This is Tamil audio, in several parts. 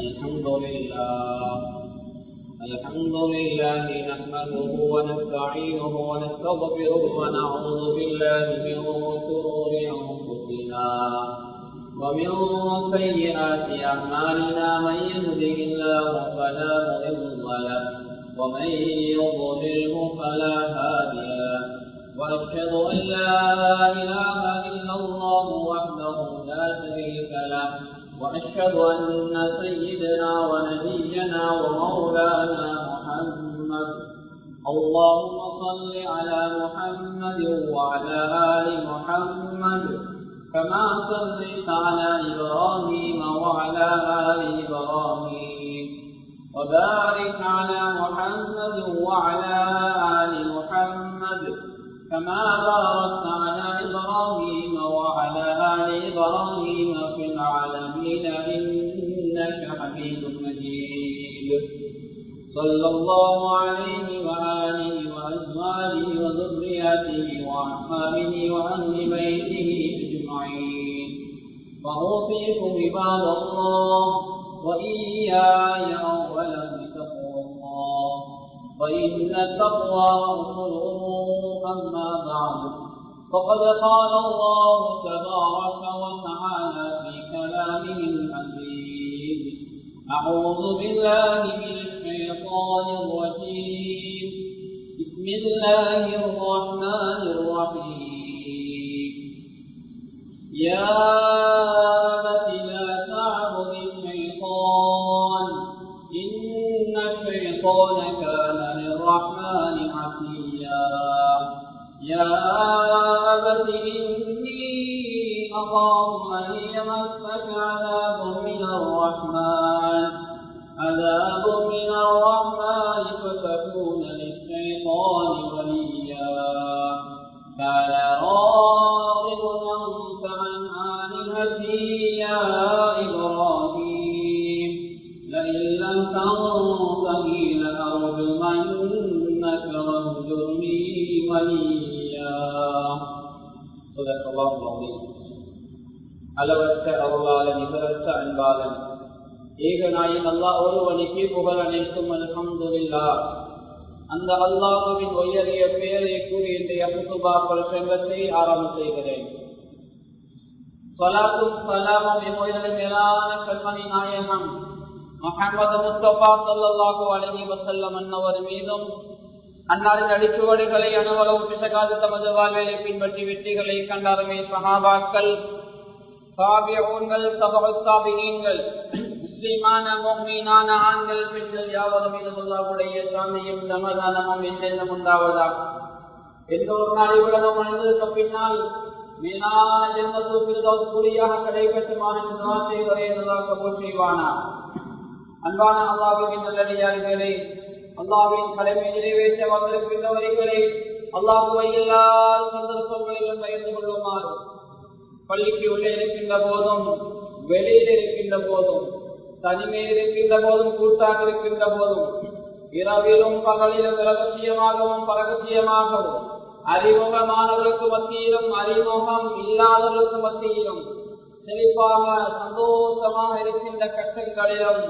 الحمد لله. الحمد لله نحمده ونستعينه ونستغفره ونعوذ بالله من شرور أنفسنا ومن سيئات أعمالنا. من يهده الله فلا مضل له ومن يضلله فلا هادي له. وأشهد أن لا إله إلا الله وحده لا شريك له. وأشهد أن سيدنا ونبينا ومولانا محمد. اللهم صل على محمد وعلى آل محمد كما صليت على إبراهيم وعلى آل إبراهيم. وبارك على محمد وعلى آل محمد كما باركت على إبراهيم وعلى آل إبراهيم في العالمين. صلى الله عليه وآله وأزواجه وذرياته وأصحابه وأهل بيته أجمعين. وأوصيكم عباد الله وإياي أولا بتقوى الله. وإن التقوى أصل أما بعد. فقد قال الله تبارك وتعالى في كلامه الحكيم أعوذ بالله من الشيطان الرجيم. بسم الله الرحمن الرحيم. يا أبت لا تعبد الشيطان. إن الشيطان كان للرحمن عصيا. يا أبت إني أخاف أن يمسك عذاب அளவற்ற அருளாளன் நிகரற்ற அன்பாளன் ஏகநாயன் அல்லாஹ் ஒருவனுக்கு புகழ் அனைத்தும் அல்ஹம்துலில்லா அந்த அல்லாஹுவின் உயரிய பெயரை கூறி இன்றைய முத்துபா பிரசங்கத்தை ஆரம்பம் செய்கிறேன் சலாத்தும் சலாமும் மேலான கண்மணி நாயகம் முகமது முஸ்தபா சல்லாஹூ அலஹி வசல்லம் அன்னவர் மீதும் அன்னாரின் அடிச்சுவடுகளை அனுபவம் பிசகாது தமது வாழ்விலை பின்பற்றி வெற்றிகளை கண்டாருமே சகாபாக்கள் சாபியங்கள் சபகத்தாபிகள் முஸ்லிமான மோமீனான ஆண்கள் பெண்கள் யாவர் மீதும் சாந்தியும் சமாதானமும் எந்த ஒரு பின்னால் மேலான அன்பான நல்லடியார்களே அல்லாவின் கடமை நிறைவேற்ற வந்திருக்கின்றவர்களே அல்லாஹுவை எல்லா சந்தர்ப்பங்களிலும் பயந்து கொள்ளுமாறு பள்ளிக்கு உள்ளே இருக்கின்ற போதும் வெளியில் இருக்கின்ற போதும் தனிமையில் இருக்கின்ற போதும் கூட்டாக இருக்கின்ற போதும் இரவிலும் பகலிலும் இரகசியமாகவும் பரகசியமாகவும் அறிமுகமானவர்களுக்கு மத்தியிலும் அறிமுகம் இல்லாதவர்களுக்கு மத்தியிலும் செழிப்பாக சந்தோஷமாக இருக்கின்ற கட்டங்களிலும்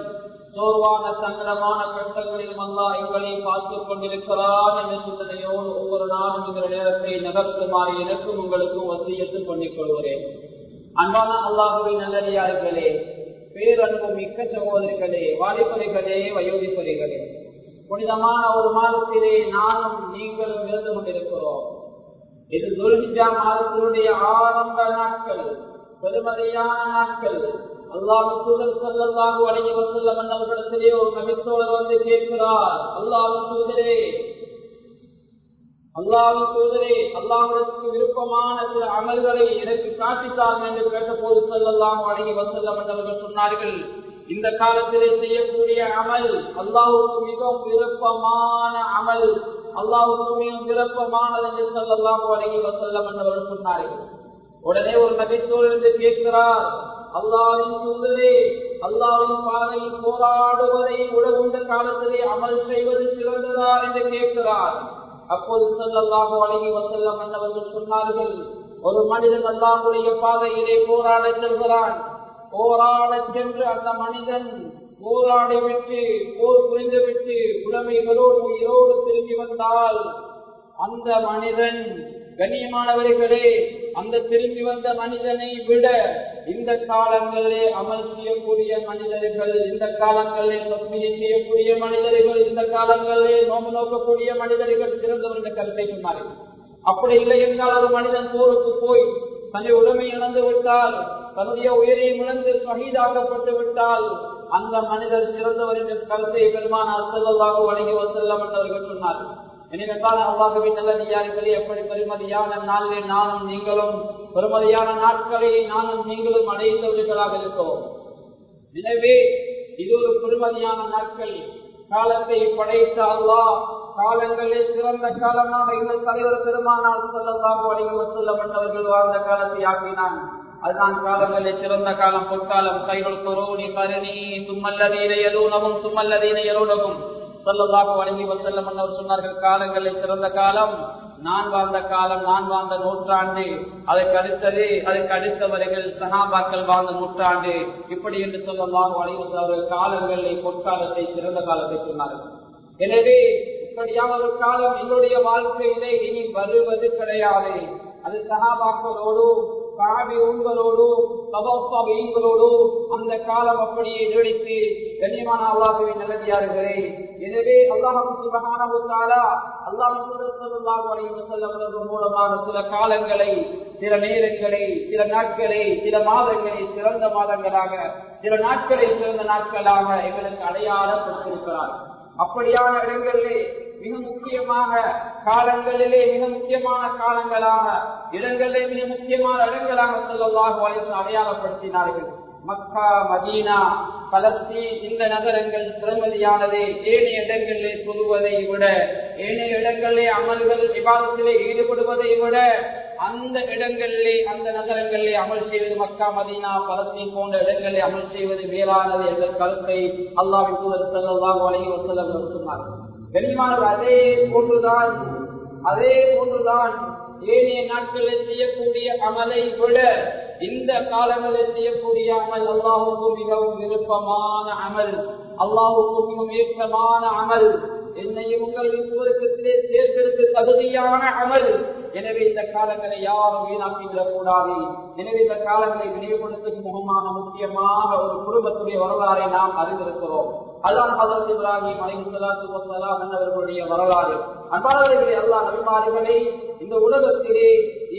சோர்வான சங்கடமான கட்டங்களிலும் அல்லா எங்களை பார்த்துக் கொண்டிருக்கிறான் என்ற சிந்தனையோடு ஒவ்வொரு நாளும் இந்த நேரத்தை நகர்த்துமாறு எனக்கும் உங்களுக்கும் வசியத்து பண்ணிக் கொள்கிறேன். அன்பான அல்லாஹுவின் நல்லடியார்களே பேரன்பு மிக்க சகோதரிகளே வாலிபரிகளே வயோதிபரிகளே புனிதமான ஒரு மாதத்திலே நானும் நீங்களும் இருந்து கொண்டிருக்கிறோம். இது துர்கிஜா மாதத்தினுடைய ஆரம்ப நாட்கள். பெருமதியான நாட்கள் அவர்களிடத்திலே ஒரு நபித்தோழர் வந்து கேட்கிறார். அல்லாஹ் தூதரே. அல்லாஹ் தூதரே அல்லாஹ்வுக்கு விருப்பமான சில அமல்களை எனக்கு காட்டித்தார்கள் என்று கேட்டபோது சொல்லல்லாஹு அலைஹி வஸல்லம் அவர்கள் சொன்னார்கள். இந்த காலத்திலே செய்யக்கூடிய அமல் அல்லாஹுக்கு மிகவும் விருப்பமான அமல். அல்லாஹுக்கு மிகவும் விருப்பமானது என்று சொல்லல்லாஹு அலைஹி வஸல்லம் அவர்கள் சொன்னார்கள். உடனே ஒரு நபித்தோழர் கேட்கிறார் அல்லாவின் தூதரே அல்லாவின் பாதையில் போராடுவதை விட காலத்திலே அமல் செய்வது சிறந்ததா? என்று கேட்கிறார். அப்போது சொல்லல்லாக அழகி வசல்லம் மன்னவர்கள் சொன்னார்கள் ஒரு மனிதன் அல்லாவுடைய பாதையிலே போராட செல்கிறான். போராட சென்று அந்த மனிதன் போராடி விட்டு போர் புரிந்து விட்டு உடமைகளோடு உயிரோடு திரும்பி வந்தால் அந்த மனிதன் கண்ணியமானவர்களே அந்த திரும்பி வந்த மனிதனை விட இந்த காலங்களிலே அமல் செய்யக்கூடிய மனிதர்கள் இந்த காலங்களிலே தஸ்மியை செய்யக்கூடிய மனிதர்கள் இந்த காலங்களிலே நோம்பு நோக்கக்கூடிய மனிதர்கள் சிறந்தவர்கள் கருத்தை சொன்னார்கள். அப்படி இல்லை என்றால் ஒரு மனிதன் போருக்கு போய் தன்னை உடமை இழந்து விட்டால் தன்னுடைய உயிரை இழந்து சகிதாக்கப்பட்டு விட்டால் அந்த மனிதர் சிறந்தவர் என்ற கருத்தை பெருமானார் செல்லல்லாக வழங்கி வசல்லம் என்றவர்கள் சொன்னார்கள். எனவேதான் அல்லாஹுவின் நல்லடியார்களே எப்படி பெருமதியான நாளிலே நானும் நீங்களும் பெருமதியான நாட்களை நானும் நீங்களும் அடைந்தவர்களாக இருக்கிறோம் எனவே இது ஒரு பெருமதியான நாட்கள். காலத்தை படைத்த அல்லாஹ் காலங்களில் சிறந்த காலமாக எங்கள் தலைவர் பெருமானால் செல்லதாக வழிகள் செல்லப்பட்டவர்கள் வாழ்ந்த காலத்தை ஆக்கினான். அதுதான் காலங்களில் சிறந்த காலம். பொற்காலம். கைகள் கொரோனி பரணி சும்மல்லதீன எலூனவும் சும்மல்லதீன எலூனவும் சொல்லதாக வழங்கி வசல்லம் அவர் சொன்னார்கள் காலங்களில் சிறந்த காலம் நான் வாழ்ந்த காலம் நான் வாழ்ந்த நூற்றாண்டு அதற்கு அடுத்தது அதற்கு அடுத்தவர்கள் சகாபாக்கள் வாழ்ந்த நூற்றாண்டு. இப்படி என்று சொல்லலாம் அவர்கள் காலங்களில் பொற்காலத்தை சிறந்த காலத்தை சொன்னார்கள். எனவே இப்படியான ஒரு காலம் என்னுடைய வாழ்க்கையிலே இனி வருவது கிடையாது. அது சகாபாக்களோடு காவி உங்களோடு அந்த காலம் அப்படியே நீடித்து கண்ணியமான அல்லாஹுவை எனவே அல்லாஹு சில காலங்களை சில நேரங்களை சில நாட்களை சில மாதங்களை சிறந்த மாதங்களாக சில நாட்களை சிறந்த நாட்களாக எங்களுக்கு அடையாளப்படுத்திருக்கிறார் அப்படியான இடங்களிலே மிக முக்கியமாக காலங்களிலே மிக முக்கியமான காலங்களாக இடங்களிலே மிக முக்கியமான இடங்களாக சொல்லலாக அடையாளப்படுத்தினார்கள். மக்கா மதீனா பலஸ்தீன் இந்த நகரங்கள் சிறமதியானது ஏனைய இடங்களிலே சொல்லுவதை விட ஏனைய இடங்களிலே அமல்கள் விவாதத்திலே ஈடுபடுவதை விட அந்த இடங்களிலே அந்த நகரங்களிலே அமல் செய்வது மக்கா மதீனா பலஸ்தீன் போன்ற இடங்களிலே அமல் செய்வது மேலானது என்ற கருத்தை அல்லாவின் தூதர் செல்லலாம் வலையை செல்லம் சொன்னார்கள். கனிமானவர் அதே போன்றுதான். அதே போன்றுதான் ஏனைய நாட்களில் செய்யக்கூடிய அமலை விட இந்த காலங்களில் செய்யக்கூடிய அமல் அல்லாஹுக்கு மிகவும் விருப்பமான அமல். அல்லாஹுக்கு மிகவும் ஏற்றமான அமல். என்னையும் உங்களையும் சுவருக்கத்திலே சேர்ப்பதற்கு தகுதியான அமல். எனவே இந்த காலங்களை யாரும் வீணாக்கிவிடக் கூடாது எனவே இந்த காலங்களை நினைவுபடுத்தும் முகமான முக்கியமாக ஒரு குடும்பத்துடைய வரலாறை நாம் அறிந்திருக்கிறோம். அதான் ஹசரத் இப்ராஹிம் அலிமுல்லாத்து வசலாம் என்பவர்களுடைய வரலாறு. அன்பாளர்களை அல்லாஹ் நபிமாரிகளை இந்த உலகத்திலே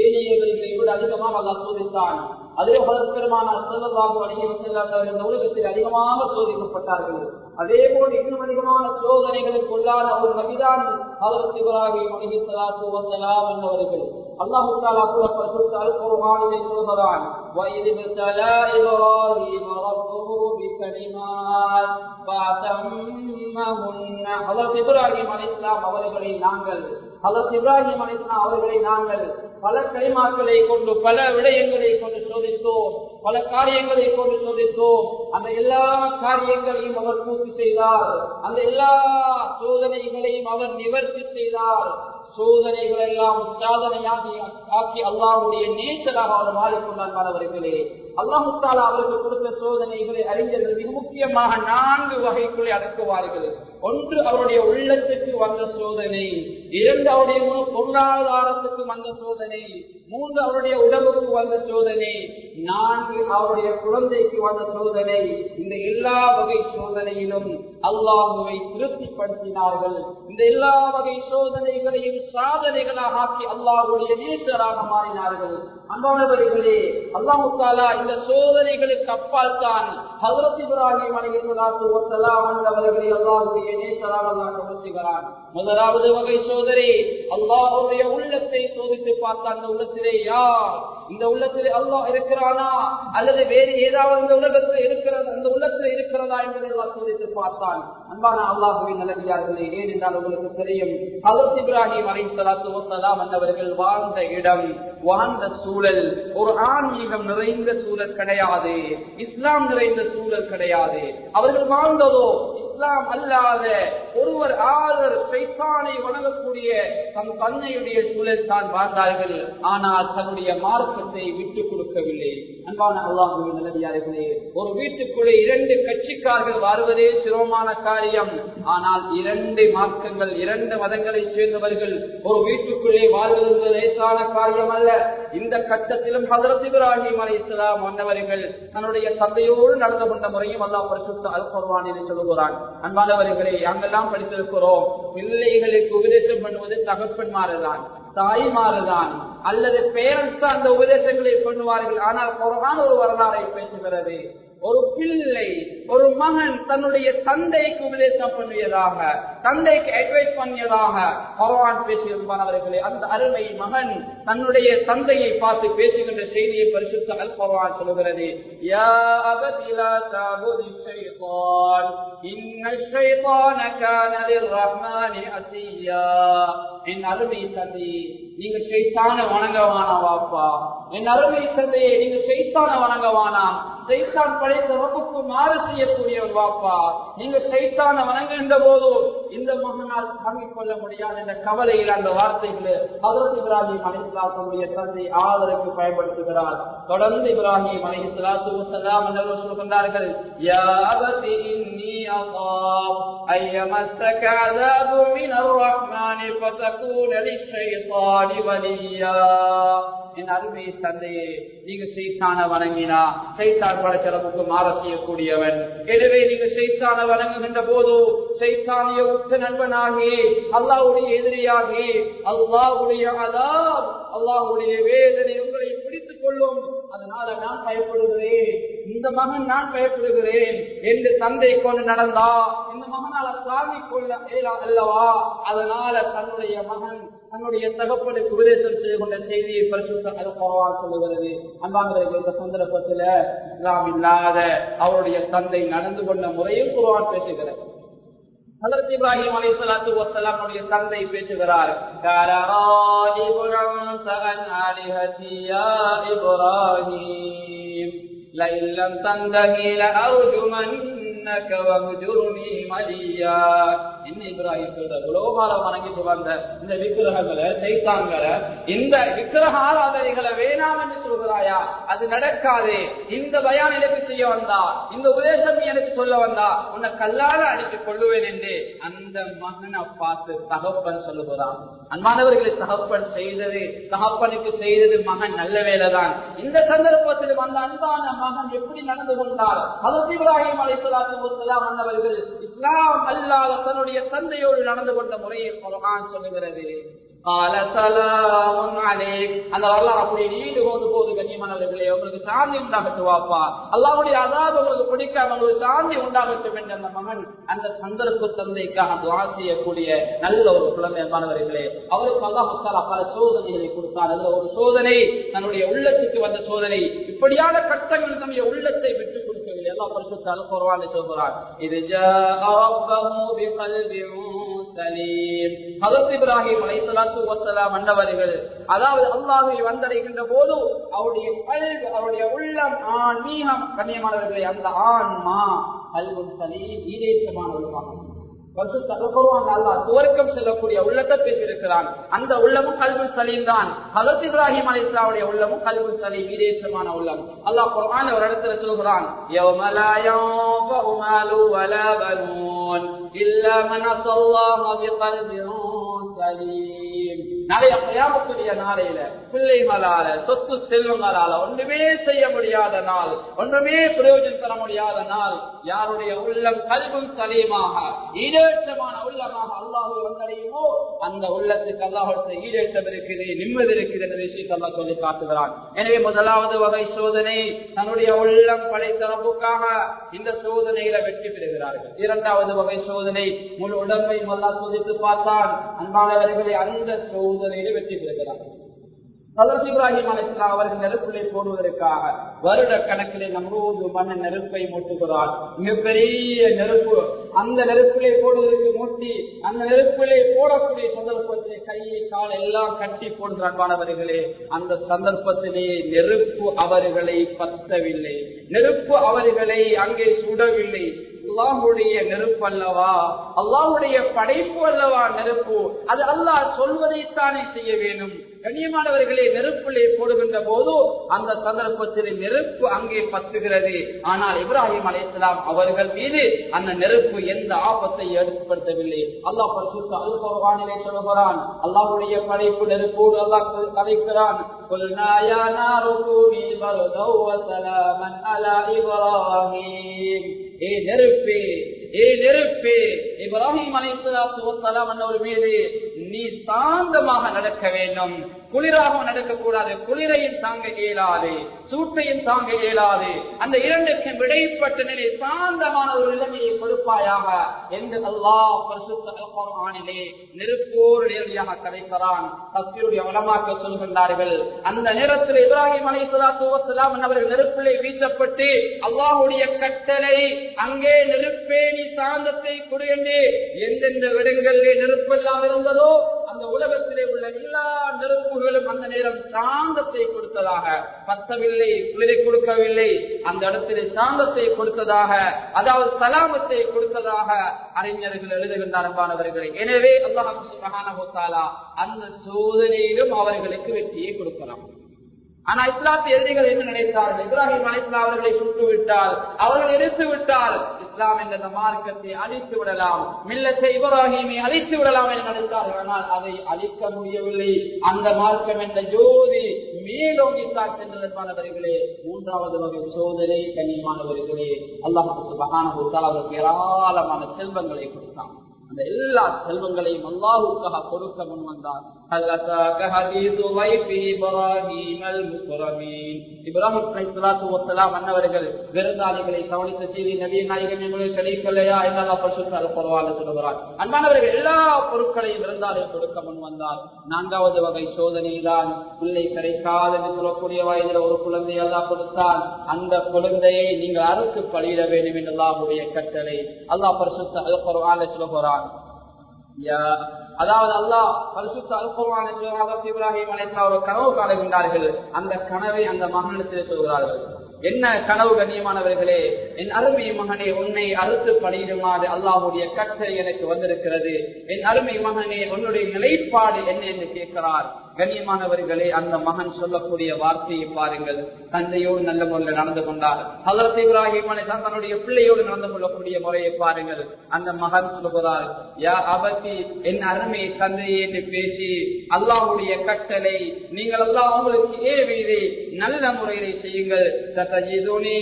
ஏனியவர்களை விட அதிகமாக அல்லாஹ் சோதித்தான். அதே பெருமான செல்லவாக வழங்கி செல்லாதவர் இந்த உலகத்தில் அதிகமாக சோதிக்கப்பட்டார்கள். அதே போல் இன்னும் அதிகமான சோதனைகளுக்கு உள்ளான ஒரு நபிதான் ஹசரத் இப்ராஹிம் அலி சலாத்து வசலாம் என்பவர்கள் அல்லாஹு தாலா கூட பரிசுத்த அல் குர்ஆனிலே சொல்கிறான் وَإِذِ ابْتَلَى إِبْرَاهِيمَ رَبُّهُ بِكَلِمَاتٍ فَأَتَمَّهُنَّ ஹஜரத் இப்ராஹிம் அலைஹிஸ்ஸலாம் அவர்களை நாங்கள் ஹஜரத் இப்ராஹிம் அலைஹிஸ்ஸலாம் அவர்களை நாங்கள் பல கைமாக்களை கொண்டு பல விடயங்களை கொண்டு சோதித்தோம் பல காரியங்களை கொண்டு சோதித்தோம் அந்த எல்லா காரியங்களையும் அவர் பூர்த்தி செய்தார் அந்த எல்லா சோதனைகளையும் அவர் நிவர்த்தி செய்தார் சோதனைகள் எல்லாம் சாதனையாகி ஆக்கி அல்லாஹுடைய நேசராக அவர் மாறிக்கொண்டார் மாணவர்களே. அல்லாஹுத்தாலா அவருக்கு கொடுத்த சோதனைகளை அறிஞர்கள் மிக முக்கியமாக நான்கு வகைக்குள்ளே அடக்குவார்கள். ஒன்று அவருடைய உள்ளத்துக்கு வந்த சோதனை இரண்டு அவருடைய பொருளாதாரத்துக்கு வந்த சோதனை மூன்று அவருடைய உடம்புக்கு வந்த சோதனை நான்கு அவருடைய குழந்தைக்கு வந்த சோதனை. இந்த எல்லா வகை சோதனையிலும் அல்லாஹுவை திருப்திப்படுத்தினார்கள். இந்த எல்லா வகை சோதனைகளையும் சாதனைகளாக ஆக்கி அல்லாஹுடைய நேசராக மாறினார்கள். அன்பானவர்களே அல்லாஹு தாலா இந்த சோதனைகளுக்கு அப்பால் தான் ஹசரத் இப்ராஹிம் அலைஹிஸ்ஸலாத்து வஸலாம் அவர்களை அல்லாஹ்வுடைய நேசராக அல்லாஹ் முதலாவது வகை சோதனை அல்லாஹ்வுடைய உள்ளத்தை சோதித்து பார்த்த அந்த உள்ளத்திலே யார்? இந்த உள்ளத்திலே அல்லாஹ் இருக்கிறானா? அல்லது வேறு ஏதாவது இந்த உலகத்தில் இருக்கிறது அந்த உள்ளத்தில் இருக்கிறதா என்பதை எல்லாம் சோதித்து பார்த்தான். அன்பான அல்லாஹுவின் நல்லடியார்களே ஏனென்றால் உங்களுக்கு தெரியும் ஹசரத் இப்ராஹிம் அலைஹிஸ்ஸலாத்து வஸலாம் அன்னவர்கள் வாழ்ந்த இடம் வாழ்ந்த சூழல் ஒரு ஆன்மீகம் நிறைந்த சூழல் கிடையாது இஸ்லாம் நிறைந்த சூழல் கிடையாது. அவர்கள் வாழ்ந்ததோ இஸ்லாம் அல்லாத ஒருவர் ஆதர் சைத்தானை வணங்கக்கூடிய தன் தன்னையுடைய சூழல் தான் வாழ்ந்தார்கள். ஆனால் தன்னுடைய மார்க்கத்தை விட்டுக் கொடுக்கவில்லை. அன்பான அல்லாஹுவின் நிலவியார்களே ஒரு வீட்டுக்குள்ளே இரண்டு கட்சிக்காரர்கள் வாழ்வதே சிரமமான காரியம். ஆனால் இரண்டு மார்க்கங்கள் இரண்டு மதங்களை சேர்ந்தவர்கள் ஒரு வீட்டுக்குள்ளே வாழ்வது லேசான காரியம் அல்ல இந்த கட்டத்திலும் ஹசரத் இப்ராஹிம் அலி இஸ்லாம் வந்தவர்கள் தன்னுடைய தந்தையோடு நடந்து கொண்ட முறையும் அல்லாஹ் பரிசுத்த அல் என்று சொல்லுகிறான். அன்பானவர்களை அங்கெல்லாம் படித்திருக்கிறோம் பிள்ளைகளுக்கு உபதேசம் பண்ணுவது தகப்பன்மாறுதான் தாய்மாறுதான் அல்லது பேரண்ட்ஸ் அந்த உபதேசங்களை பண்ணுவார்கள். ஆனால் குரான் ஒரு வரலாறை பேசுகிறது. ஒரு பிள்ளை ஒரு மகன் தன்னுடைய தந்தைக்கு உபதேசம் பண்ணியதாக தந்தைக்கு அட்வைஸ் பண்ணியதாக பகவான் பேசியிருப்பானவர்களே அந்த அருமை மகன் தன்னுடைய தந்தையை பார்த்து பேசுகின்ற செய்தியை பரிசுத்த அல் பகவான் சொல்கிறது என் அருமை தந்தை நீங்க செய்தான வணங்கவானா வாப்பா? என் அருமை தந்தையை நீங்க செய்தான வணங்கவானாம் சைத்தான் படைத்த ரப்புக்கு மாறு செய்யக்கூடிய ஒரு வாப்பா. நீங்க சைத்தான வணங்குகின்ற போது இந்த மகனால் தாங்கிக் கொள்ள முடியாது என்ற கவலையில் அந்த வார்த்தைகளை அதற்கு இப்ராஹிம் அலிஸ்லாத்துடைய தந்தை ஆதரவு பயன்படுத்துகிறார். தொடர்ந்து இப்ராஹிம் அலிஸ்லாத்து சலாம் என்று சொல்கின்றார்கள் யாவதி இன்னி அகாப் ஐயமஸ்தக அதாபு ஃபதகூன லிஷைத்தானி வலியா. என் அருமை தந்தையே நீங்க செய்தான வணங்கினா செய்தான் படைச்சளவுக்கு மாற செய்யக்கூடியவன். எனவே நீங்க செய்தான வணங்குகின்ற போது செய்தானிய உற்ற நண்பனாகி அல்லாவுடைய எதிரியாகி அல்லாவுடைய அதாப் அல்லாவுடைய வேதனை உங்களை பிடித்துக் கொள்ளும். அதனால நான் பயப்படுகிறேன். இந்த மகன் நான் பயப்படுகிறேன் என்று தந்தை கொண்டு நடந்தா இந்த மகனால சாமி கொள்ள அல்லவா? அதனால தன்னுடைய மகன் தன்னுடைய தகப்பனுக்கு உபதேசம் செய்து கொண்ட செய்தியை பரிசுத்தான் சொல்லுகிறது. அன்பாங்கிறது இந்த சந்தர்ப்பத்தில் இஸ்லாம் இல்லாத அவருடைய தந்தை நடந்து கொண்ட முறையில் குருவான் பேசுகிறார் ஹதரத் இப்ராஹிம் அலைஹிஸ்ஸலாத்து வஸ்ஸலாமுடைய தந்தை பேசுகிறார் இப்ராஹிம் என்ன இப்ராஹிம் சொல்ற உலோகால வணங்கிட்டு வந்த இந்த விக்கிரகங்களை செய்தாங்களை இந்த விக்கிரக ஆராதனைகளை வேணாம் என்று சொல்கிறாயா? அது நடக்காதே. இந்த பயான் எனக்கு செய்ய வந்தா இந்த உபதேசம் எனக்கு சொல்ல வந்தா உன்னை கல்லால அடித்து கொள்ளுவேன் என்று அந்த மகனை பார்த்து தகப்பன் சொல்லுகிறான். அன்பானவர்களை தகப்பன் செய்தது தகப்பனுக்கு செய்தது மகன் நல்ல வேலைதான் இந்த சந்தர்ப்பத்தில் வந்த அன்பான மகன் எப்படி நடந்து கொண்டார்? அதற்கு இப்ராஹிம் அலைசலாத்து முத்தலாம் அன்னவர்கள் இஸ்லாம் அல்லாத தன்னுடைய தந்தையோடு நடந்து கொண்ட முறையை குரான் சொல்லுகிறது. அந்த வரலாறு அப்படி வாப்பா அல்லாவுடைய அதாவது உங்களுக்கு சாந்தி உண்டாகட்டும் என்ற மகன் அந்த சந்தர்ப்ப தந்தைக்காக துவா செய்யக்கூடிய நல்ல ஒரு குழந்தை குழந்தைமானவர்களே அவருக்கு அல்லாஹால பல சோதனைகளை கொடுத்தார் அதுல ஒரு சோதனை தன்னுடைய உள்ளத்துக்கு வந்த சோதனை. இப்படியான கட்டங்கள் தன்னுடைய உள்ளத்தை விட்டு கொடுக்கவில்லை எல்லா சொல்கிறார் இது சலீம் இப்ராஹிம் அலைஹிஸ்ஸலாத்து அன்னவர்கள் அதாவது அல்லாஹ்வை வந்தடைகின்ற போது அவருடைய கல்வி அவருடைய உள்ளம் ஆன்மீகம் கண்ணியமானவர்களே அந்த ஆன்மா கல்வும் சலீம் ஈரேற்றமான பாகம் துவர்க்கம் செல்லக்கூடிய உள்ளத்தை பேசியிருக்கிறான் அந்த உள்ளமும் கல்வி சலீம் தான் ஹலத் இப்ராஹிம் அலி இஸ்லாவுடைய உள்ளமும் கல்வி சலீம் வீரேசமான உள்ளம் அல்லாஹ் குரான் ஒரு இடத்துல சொல்கிறான் இல்ல மனசல்லாஹ் சலீம் நாளைய கயாமத்துடைய நாளையில பிள்ளைகளால சொத்து செல்வங்களால ஒன்றுமே செய்ய முடியாத நாள் ஒன்றுமே பிரயோஜனம் தர முடியாத நாள். யாருடைய உள்ளம் கல்வும் சலீமாக ஈடேற்றமான உள்ளமாக அல்லாஹு வந்தடையுமோ அந்த உள்ளத்துக்கு அல்லாஹுடைய ஈடேற்றம் இருக்குது நிம்மதி இருக்குது என்ற விஷயத்தை அல்லா சொல்லி காட்டுகிறான். எனவே முதலாவது வகை சோதனை தன்னுடைய உள்ளம் படைத்தரப்புக்காக இந்த சோதனைகளை வெற்றி பெறுகிறார்கள். இரண்டாவது வகை சோதனை முழு உடம்பை மல்லா சோதித்து பார்த்தான். அன்பானவர்களை அந்த சோதனையில வெற்றி பெறுகிறார். ஹதரத் இப்ராஹிம் அலிஸ்லா அவர்கள் நெருப்புலை போடுவதற்காக வருட கணக்கிலே நம்மோடு மண் நெருப்பை மூட்டுகிறார். மிகப்பெரிய நெருப்பு. அந்த நெருப்பிலே போடுவதற்கு மூட்டி அந்த நெருப்பிலே போடக்கூடிய சந்தர்ப்பத்திலே கையை காலை எல்லாம் கட்டி போன்ற மாணவர்களே அந்த சந்தர்ப்பத்திலே நெருப்பு அவர்களை பத்தவில்லை. நெருப்பு அவர்களை அங்கே சுடவில்லை. அல்லாஹுடைய நெருப்பு அல்லவா அல்லாஹுடைய படைப்பு அல்லவா நெருப்பு அது அல்லாஹ் சொல்வதைத்தானே செய்ய வேண்டும் கண்ணியமானவர்களே நெருப்பிலே போடுகின்ற போது அந்த சந்தர்ப்பத்தில் நெருப்பு அங்கே பத்துகிறது ஆனால் இப்ராஹிம் அலையாம் அவர்கள் மீது அந்த நெருப்பு எந்த ஆபத்தை ஏற்படுத்தவில்லை அல்லாஹ் பரிசுத்த அல்பவானிலே சொல்கிறான் அல்லாஹுடைய படைப்பு நெருப்போடு அல்லாஹ் கலைக்கிறான் قلنا يا نار كوني بردا وسلاما على إبراهيم ஏ நெருப்பே ஏ நெருப்பே. இப்ராஹிம் அலைத்து வஸ்ஸலாம் மீது நீ சாந்தமாக நடக்க வேண்டும். குளிராக நடக்கக்கூடாது. குளிரையும் தாங்க இயலாது. சூட்டையும் தாங்க இயலாது. அந்த இரண்டுக்கும் விடைப்பட்ட நிலை சாந்தமான ஒரு நிலைமையை கொடுப்பாயாக என்று அல்லாஹ் பரிசுத்தானிலே நெருப்போடு நேரடியாக கதைக்கிறான். சத்தியுடைய வளமாக்க சொல்கின்றார்கள். அந்த நேரத்தில் இப்ராஹிம் அலை வஸ்ஸலாம் அவர்கள் நெருப்பிலே வீசப்பட்டு அல்லாஹுடைய கட்டளை அங்கே நெருப்பே நீ சாந்தத்தை கொடு என்று எந்தெந்த இடங்களிலே நெருப்பெல்லாம் இருந்ததோ அந்த உலகத்திலே உள்ள எல்லா நெருப்புகளும் அந்த நேரம் சாந்தத்தை கொடுத்ததாக. பத்தவில்லை குளிரை கொடுக்கவில்லை. அந்த இடத்திலே சாந்தத்தை கொடுத்ததாக அதாவது சலாமத்தை கொடுத்ததாக அறிஞர்கள் எழுதுகின்ற எனவே அல்லாஹ் அல்லாஹாலா அந்த சோதனையிலும் அவர்களுக்கு வெற்றியை கொடுக்கலாம். ஆனா இஸ்லாத்திய எதிரிகள் என்ன நினைத்தார்கள்? இப்ராஹிம் அலிஸ்லாம் அவர்களை சுட்டு விட்டால் அவர்கள் எரித்து விட்டால் இஸ்லாம் என்ற மார்க்கத்தை அழித்து விடலாம். மில்லத்தை இப்ராஹிமை அழித்து விடலாம் என்று நினைத்தார்கள். ஆனால் அதை அழிக்க முடியவில்லை. அந்த மார்க்கம் என்ற ஜோதி மேலோங்கி சென்றதற்கானவர்களே மூன்றாவது வகை சோதனை கண்ணியமானவர்களே அல்லாஹு சுபகான ஏராளமான செல்வங்களை கொடுத்தான். அந்த எல்லா செல்வங்களையும் அல்லாஹுக்காக கொடுக்க முன் வந்தார் மன்னவர்கள் விருந்தாளிகளை கவனித்த செய்தி நவீன நாயகம் எங்களுக்கு கிடைக்கலையா என்னெல்லாம் சொல்லுகிறார். அன்பானவர்கள் எல்லா பொருட்களையும் விருந்தாளி கொடுக்க முன் வந்தார் நான்காவது வகை சோதனை தான். பிள்ளை கிடைக்காது என்று சொல்லக்கூடிய வயதில் ஒரு குழந்தை எல்லாம் கொடுத்தால் அந்த குழந்தையை நீங்கள் அறுத்து பழியிட வேண்டும் என்று அல்லாஹுடைய கட்டளை. அல்லாஹ் பரிசுத்த பரவாயில்ல சொல்லுகிறார் அதாவது அல்லாஹ் பரிசுத்த அல்பமான இப்ராஹிம் அலைத்தா ஒரு கனவு காணுகின்றார்கள். அந்த கனவை அந்த மகனிடத்தில் சொல்கிறார்கள். என்ன கனவு கண்ணியமானவர்களே என் அருமை மகனே உன்னை அறுத்து பணியிடுமாறு அல்லாஹுடைய கட்டளை எனக்கு வந்திருக்கிறது. என் அருமை மகனே உன்னுடைய நிலைப்பாடு என்ன என்று கேட்கிறார். கண்ணியமானவர்களே அந்த மகன் சொல்லக்கூடிய வார்த்தையை பாருங்கள். தந்தையோடு நல்ல முறையில் நடந்து கொண்டார். ஹலரத் இப்ராஹிம் அலிதான் தன்னுடைய பிள்ளையோடு நடந்து கொள்ளக்கூடிய முறையை பாருங்கள். அந்த மகன் சொல்கிறார் யா அபத்தி என் அருமை தந்தையை என்று பேசி அல்லாஹுடைய கட்டளை நீங்கள் எல்லாம் உங்களுக்கு ஏவிதை நல்ல முறையிலே செய்யுங்கள். சதஜிதுனி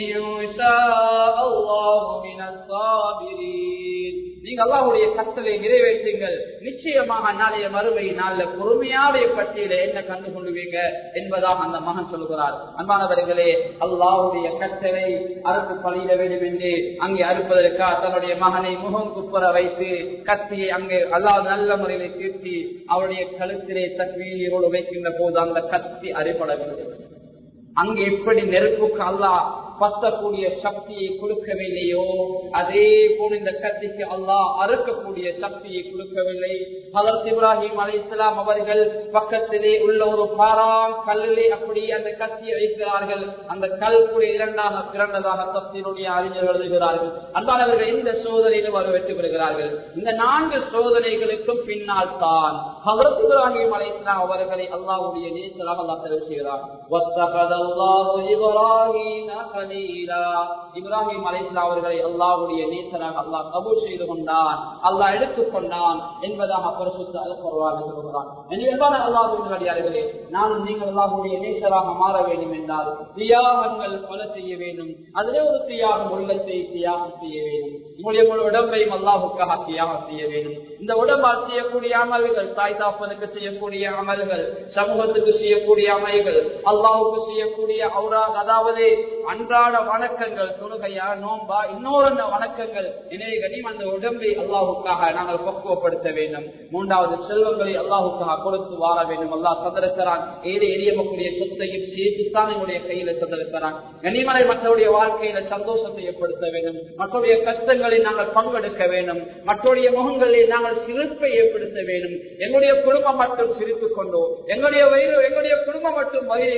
நீங்க அல்லாஹுடைய கட்டளை நிறைவேற்றுங்கள். நிச்சயமாக நாளைய மறுமை நாள்ல பொறுமையாடைய பட்டியல என்ன கண்டு கொள்வீங்க என்பதாக அந்த மகன் சொல்கிறார் அன்பானவர்களே அல்லாஹுடைய கட்டளை அறுப்பு பழியிட வேண்டும் என்று அங்கே அறுப்பதற்காக தன்னுடைய மகனை முகம் குப்புற வைத்து கத்தியை அங்கே அல்லாஹ் நல்ல முறையில தீர்த்தி அவருடைய கழுத்திலே தக்வீரோடு வைக்கின்ற போது அந்த கத்தி அறிப்படவில்லை அங்கு எப்படி நெருப்புக்கு அல்லாஹ் பத்தக்கூடிய சக்தியை கொடுக்கவில்லையோ அதே போல் இந்த கத்திக்கு அல்லாஹ் அறுக்கக்கூடிய சக்தியை கொடுக்கவில்லை. ஹலத் இப்ராஹிம் அலி இஸ்லாம் அவர்கள் பக்கத்திலே உள்ள ஒரு பாராம் கல்லிலே அப்படி அந்த கத்தியை வைக்கிறார்கள் அந்த கல் கூட இரண்டாக பிறந்ததாக தத்தினுடைய அறிஞர்கள் எழுதுகிறார்கள். அவர்கள் இந்த சோதனையிலும் அவர் வெற்றி பெறுகிறார்கள். இந்த நான்கு சோதனைகளுக்கும் பின்னால் தான் ஹலத் இப்ராஹிம் அலி இஸ்லாம் அவர்களை அல்லாஹுடைய நேசலாக அல்லா தெரிவிக்கிறார் செய்கிறார் இப்ராஹிம் அலைஸ்லா அவர்களை அல்லாவுடைய நேசராக அல்லாஹ் கபூல் செய்து கொண்டான். அல்லாஹ் எடுத்துக்கொண்டான் என்பதாக பரிசுத்த அல்பருவாக சொல்கிறான் எனவே அல்லாஹுடைய நானும் நீங்கள் அல்லாஹுடைய நேசராக மாற வேண்டும் என்றால் தியாகங்கள் பல செய்ய வேண்டும். அதிலே ஒரு தியாகம் உள்ளத்தை தியாகம் செய்ய வேண்டும். உங்களுடைய முழு உடம்பையும் அல்லாஹுக்காக தியாகம் செய்ய வேண்டும். இந்த உடம்பால் செய்யக்கூடிய அமல்கள் தாய் தாப்பனுக்கு செய்யக்கூடிய அமல்கள் சமூகத்துக்கு செய்யக்கூடிய அமல்கள் அல்லாஹுக்கு செய்யக்கூடிய அவுராக் அதாவது அன்றாட வணக்கங்கள் தொழுகையா நோம்பா இன்னொரு வணக்கங்கள் எனவே கனிம் அந்த உடம்பை அல்லாஹுக்காக நாங்கள் பக்குவப்படுத்த வேண்டும். மூன்றாவது செல்வங்களை அல்லாஹுக்காக கொடுத்து வாழ வேண்டும். அல்லாஹ் தந்திருக்கிறான் ஏழை எரியக்கூடிய சொத்தையும் சேர்த்துத்தான் எங்களுடைய கையில தந்திருக்கிறான் கனிமலை மற்றவருடைய வாழ்க்கையில சந்தோஷத்தை ஏற்படுத்த வேண்டும். மற்றவருடைய கஷ்டங்கள் நாங்கள் பங்கெடுக்க வேண்டும். மற்றொடைய முகங்களில் நாங்கள் சிரிப்பை ஏற்படுத்த வேண்டும். எங்களுடைய குடும்பம் மட்டும் சிரித்து கொண்டோ எங்களுடைய வயிறு எங்களுடைய குடும்பம் மட்டும் வயிறு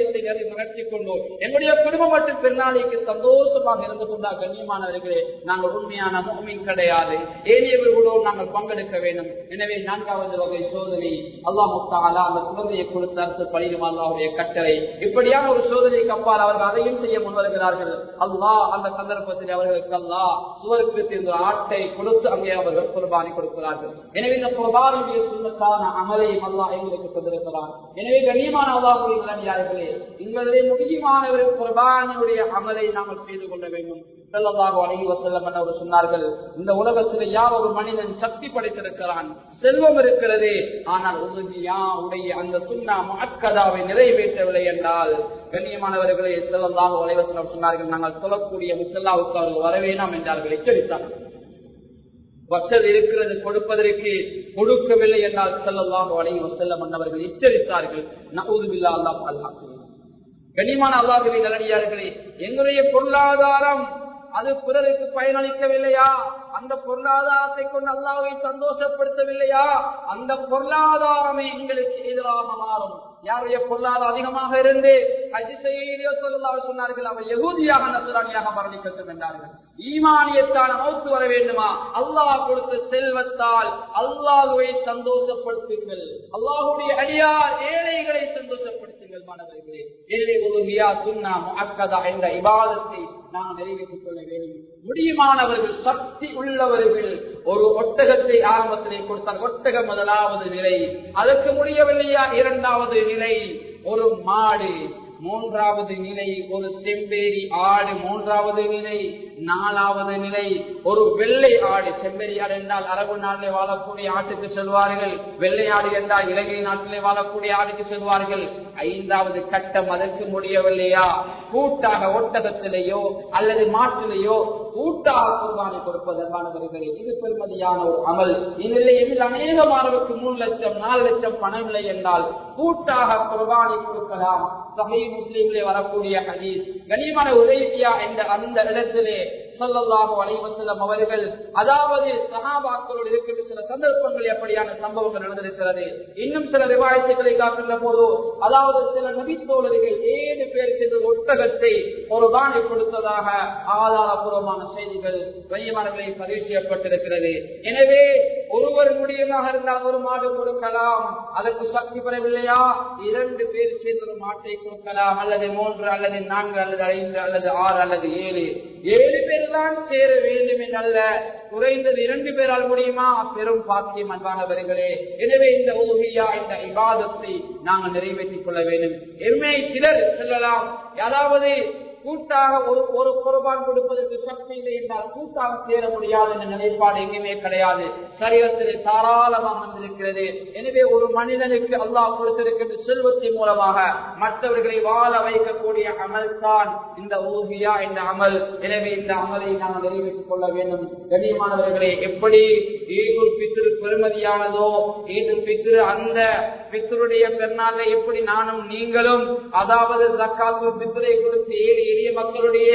நடத்தி கொண்டோ எங்களுடைய குடும்பம் மட்டும் பெருநாளைக்கு சந்தோஷமாக இருந்து கொண்டா கண்ணியமானவர்களே நாங்கள் உண்மையான முகமின் கிடையாது. ஏனியவர்களோடு நாங்கள் பங்கெடுக்க வேண்டும். எனவே நான்காவது வகை சோதனை அல்லா முத்தாலா அந்த குழந்தையை கொடுத்து அரசு பழியும் அல்லாவுடைய கட்டளை. இப்படியான ஒரு சோதனைக்கு அப்பால் அவர்கள் அதையும் செய்ய முன்வருகிறார்கள். அல்லா அந்த சந்தர்ப்பத்தில் அவர்களுக்கு அல்லா சுவருக்கு இந்த ஆட்டை கொடுத்து அங்கே அவர்கள் குர்பானி கொடுக்கிறார்கள். எனவே இந்த குர்பானுடைய சுண்ணத்தான அமலையும் அல்லா எங்களுக்கு தந்திருக்கிறார் எனவே கண்ணியமான அல்லாஹுடைய நிலையார்களே எங்களுடைய முடியுமானவர் குர்பானியுடைய அமல் நாங்கள் செய்து கொள்ள வேண்டும். செல்லதாக அழகி வசல்லம் என்று சொன்னார்கள் இந்த உலகத்தில் யார் ஒரு மனிதன் சக்தி படைத்திருக்கிறான் செல்வம் இருக்கிறது ஆனால் உறுதியா உடைய அந்த சுண்ணா அக்கதாவை நிறைவேற்றவில்லை என்றால் கண்ணியமானவர்களே செல்லதாக வலைவசனம் சொன்னார்கள் நாங்கள் சொல்லக்கூடிய முசல்லாவுக்கு அவர்கள் வரவேணாம் என்றார்கள் எச்சரித்தார்கள். வசதி இருக்கிறது கொடுப்பதற்கு கொடுக்கவில்லை என்றால் செல்லல்லாக அழகி வசல்லம் மன்னவர்கள் எச்சரித்தார்கள். நவுதுபில்லா அல்லா பாதுகாக்கிறேன் கண்ணியமான அல்லாஹுவை நல்லடியார்களே எங்களுடைய பொருளாதாரம் அது பிறருக்கு பயனளிக்கவில்லையா? அந்த பொருளாதாரத்தை கொண்டு அல்லாவை சந்தோஷப்படுத்தவில்லையா? அந்த பொருளாதாரமே எங்களுக்கு எதிராக மாறும். யாருடைய பொருளாதாரம் அதிகமாக இருந்து? அஜிசையிலேயோ சொல்லலாம் சொன்னார்கள் அவர் எகுதியாக நசுராணியாக மரணிக்கட்டும் என்றார்கள். ஈமானியத்தான மௌத்து வர வேண்டுமா? அல்லாஹ் கொடுத்த செல்வத்தால் அல்லாஹுவை சந்தோஷப்படுத்துங்கள். அல்லாஹுடைய அடியார் ஏழைகளை சந்தோஷப்படுத்துங்கள் மாணவர்களே. எனவே உலகியா சுண்ணா முஅக்கதா என்ற இபாதத்தை நாம் நிறைவேற்றிக் கொள்ள வேண்டும். முடியுமானவர்கள் சக்தி உள்ளவர்கள் ஒரு ஒட்டகத்தை ஆரம்பத்திலே கொடுத்தார் ஒட்டகம் முதலாவது நிலை. அதற்கு முடியவில்லையா இரண்டாவது நிலை? ஒரு மாடு. மூன்றாவது நிலை ஒரு செம்பேரி ஆடு மூன்றாவது நிலை நாலாவது நிலை ஒரு வெள்ளை ஆடு. செம்பேரி ஆடு என்றால் அரபு நாட்டிலே வாழக்கூடிய ஆட்டுக்கு செல்வார்கள். வெள்ளை ஆடு என்றால் இலங்கை நாட்டிலே வாழக்கூடிய ஆடுக்கு செல்வார்கள். ஐந்தாவது கட்டம் அதற்கு முடியவில்லையா? கூட்டாக ஒட்டகத்திலேயோ அல்லது மாட்டிலேயோ கூட்டாக குர்பானை கொடுப்பதற்கானவர்களே இது பெருமதியான ஒரு அமல். இந்நிலையில் அநேகமானவருக்கு மூணு லட்சம் நாலு லட்சம் பணம் இல்லை என்றால் கூட்டாக குர்பானை கொடுக்கலாம். சகை முஸ்லீம்லே வரக்கூடிய ஹதீஸ். கனிமன உதவியா என்ற அந்த இடத்திலே சொல்லல்லாஹு அலைவசல்லம் அவர்கள் அதாவது சகாபாக்களோடு இருக்கின்ற சில சந்தர்ப்பங்கள் எப்படியான சம்பவங்கள் நடந்திருக்கிறது. இன்னும் சில விவாயத்துக்களை காக்கின்ற போது அதாவது சில நபித்தோழர்கள் ஏழு பேர் சென்று ஒட்டகத்தை ஒரு பானை கொடுத்ததாக ஆதாரபூர்வமான செய்திகள் கையமானங்களை பதிவு செய்யப்பட்டிருக்கிறது. எனவே ஒருவர் முடியமாக இருந்தால் ஒரு மாடு கொடுக்கலாம். அதற்கு சக்தி பெறவில்லையா இரண்டு பேர் சேர்ந்து ஒரு மாட்டை கொடுக்கலாம். அல்லது மூன்று அல்லது நான்கு அல்லது ஐந்து அல்லது ஆறு அல்லது ஏழு. ஏழு பேர் தான் சேர வேண்டும் என்றல்ல. குறைந்தது இரண்டு பேரால் முடியுமா? பெரும் பாக்கியம் அன்பானவர்களே எனவே இந்த ஊகியா இந்த விவாதத்தை நாங்கள் நிறைவேற்றிக் கொள்ள வேண்டும். எம்மை சிலர் செல்லலாம். அதாவது கூட்டாக ஒரு ஒரு குர்பான் கொடுப்பதற்கு சக்தி இல்லை என்றால் கூட்டாக சேர முடியாது என்ற நிலைப்பாடு எங்குமே கிடையாது. சரீரத்தில் தாராளமாக வந்திருக்கிறது எனவே ஒரு மனிதனுக்கு அல்லாஹ் கொடுத்திருக்கின்ற செல்வத்தின் மூலமாக மற்றவர்களை வாழ வைக்கக்கூடிய அமல் தான் இந்த ஊதியா இந்த அமல். எனவே இந்த அமலை நாம் நிறைவேற்றிக் கொள்ள வேண்டும். கண்ணியமானவர்களே எப்படி ஈதுல் பித்ரு பெருமதியானதோ ஈதுல் பித்ரு அந்த பித்தருடைய பெருநாளை எப்படி நானும் நீங்களும் அதாவது தக்காத்து பித்தரை கொடுத்து ஏழு எளிய மக்களுடைய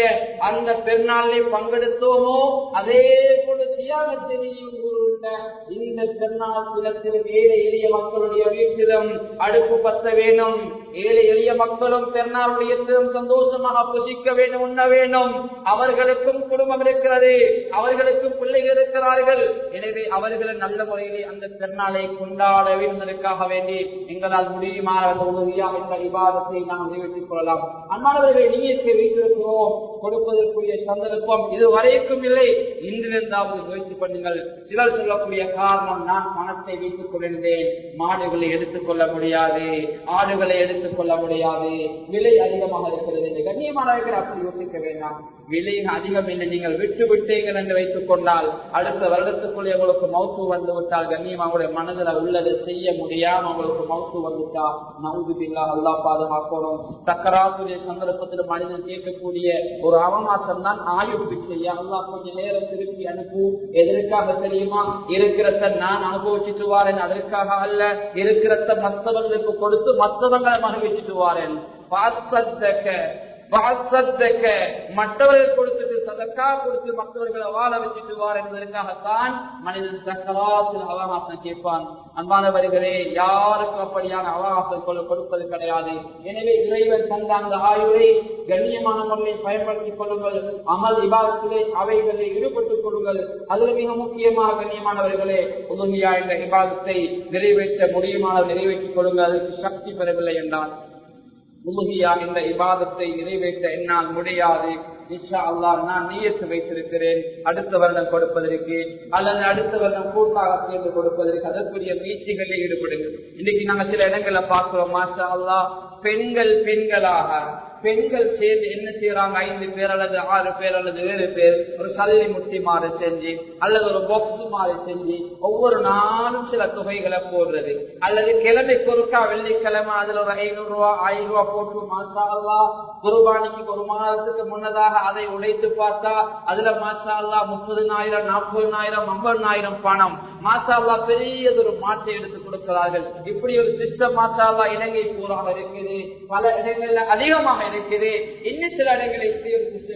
அந்த பெருநாளை பங்கெடுத்தோமோ அதே போல தியாகத்தினையும் கூறுகின்ற இந்த பெருநாள் தினத்தில் ஏழை எளிய மக்களுடைய வீட்டிலும் அடுப்பு பத்த வேணும் ஏழை எளிய மக்களும் பெருநாளுடைய சந்தோஷமாக புசிக்க வேண்டும் உண்ண வேண்டும். அவர்களுக்கும் குடும்பம் இருக்கிறது அவர்களுக்கும் பிள்ளைகள் இருக்கிறார்கள். எனவே அவர்கள் நல்ல முறையிலே அந்த பெருநாளை கொண்டாட வேண்டுவதற்காக வேண்டி எங்களால் முடியுமான உதவியாக இந்த விவாதத்தை நாம் நிறைவேற்றிக் கொள்ளலாம். அன்பானவர்களை நீயத்தை வைத்திருக்கிறோம் கொடுப்பதற்குரிய சந்தர்ப்பம் இதுவரைக்கும் இல்லை. இன்றிருந்தாவது முயற்சி பண்ணுங்கள். சிலர் சொல்லக்கூடிய காரணம் நான் பணத்தை வைத்துக் கொண்டிருந்தேன். மாடுகளை எடுத்துக்கொள்ள முடியாது. ஆடுகளை எடுத்துக் கொள்ள முடியாது. விலை அதிகமாக இருக்கிறது என்று கண்ணியமானவர்கள் அப்படி யோசிக்க வேண்டாம். விலை அதிகம் என்று நீங்கள் விட்டு விட்டீர்கள் என்று வைத்துக் கொண்டால் அடுத்த வருடத்துக்குள்ளே உங்களுக்கு மௌத்து வந்து விட்டால் கண்ணியம் அவங்களுடைய மனதில் உள்ளதை செய்ய முடியாம ஒரு மவுத்து வந்துட்டா நவுதுபில்லா அல்லா பாதுகாக்கணும். சக்கராத்துடைய சந்தர்ப்பத்தில் மனிதன் கேட்கக்கூடிய ஒரு அவமாசம் தான் ஆயுள் பிச்சையா? அல்லா கொஞ்சம் நேரம் திருப்பி அனுப்பு. எதற்காக தெரியுமா? இருக்கிறத நான் அனுபவிச்சுட்டு வாரேன் அதற்காக அல்ல. இருக்கிறத மற்றவர்களுக்கு கொடுத்து மற்றவங்களை அனுபவிச்சுட்டு வாரேன். பார்த்தக்க மற்றவர்கள் கொடுத்துட்டு சதக்கா கொடுத்து மற்றவர்களை வாழ வச்சுட்டு வார் என்பதற்காகத்தான் மனிதன் சக்கராத்தில் அவகாசம் கேட்பான். அன்பானவர்களே யாருக்கும் அப்படியான அவகாசம் கொடுப்பது கிடையாது. எனவே இறைவன் தந்த அந்த ஆயுளை கண்ணியமான முறையில் பயன்படுத்திக் கொள்ளுங்கள். அமல் இபாதத்திலே அவைகளில் ஈடுபட்டுக் கொள்ளுங்கள். அதில் மிக முக்கியமாக கண்ணியமானவர்களே உதவியா என்ற இபாதத்தை நிறைவேற்ற முடியுமான நிறைவேற்றிக் கொள்ளுங்கள். அதற்கு சக்தி பெறவில்லை என்றான் உலுகியா இந்த இபாதத்தை நிறைவேற்ற என்னால் முடியாது. இஷா அல்லாஹ் நான் நீயத்து வைத்திருக்கிறேன். அடுத்த வருடம் கொடுப்பதற்கு அல்லது அடுத்த வருடம் கூட்டாக சேர்ந்து கொடுப்பதற்கு அதற்குரிய முயற்சிகளில் ஈடுபடுங்கள். இன்னைக்கு நாங்க சில இடங்களை பார்க்கிறோம். மாஷா அல்லாஹ் பெண்கள் பெண்களாக பெண்கள் சேர்ந்து என்ன செய்யறாங்க ஐந்து பேர் அல்லது ஆறு பேர் அல்லது ஏழு பேர் ஒரு சல்லி முட்டி மாறு செஞ்சு அல்லது ஒரு பாக்ஸ் மாறு செஞ்சு ஒவ்வொரு நாளும் சில தொகைகளை போடுறது. அல்லது கிழமை பொருட்கா வெள்ளிக்கிழமை அதுல ஒரு ஐநூறு ரூபா ஆயிரம் ரூபா போட்டு மாசாலா குருபானிக்கு ஒரு மாதத்துக்கு முன்னதாக அதை உடைத்து பார்த்தா அதுல மாசாலா முப்பதுனாயிரம் நாற்பதுனாயிரம் ஐம்பதுனாயிரம் பணம். மாசாலா பெரியதொரு மாற்றை எடுத்து கொடுக்கிறார்கள். இப்படி ஒரு சிஸ்டம் மாசாலா இலங்கை பூராக இருக்குது. பல இடங்களில் அதிகமாக இருக்குது. இன்னும் சில இடங்களில்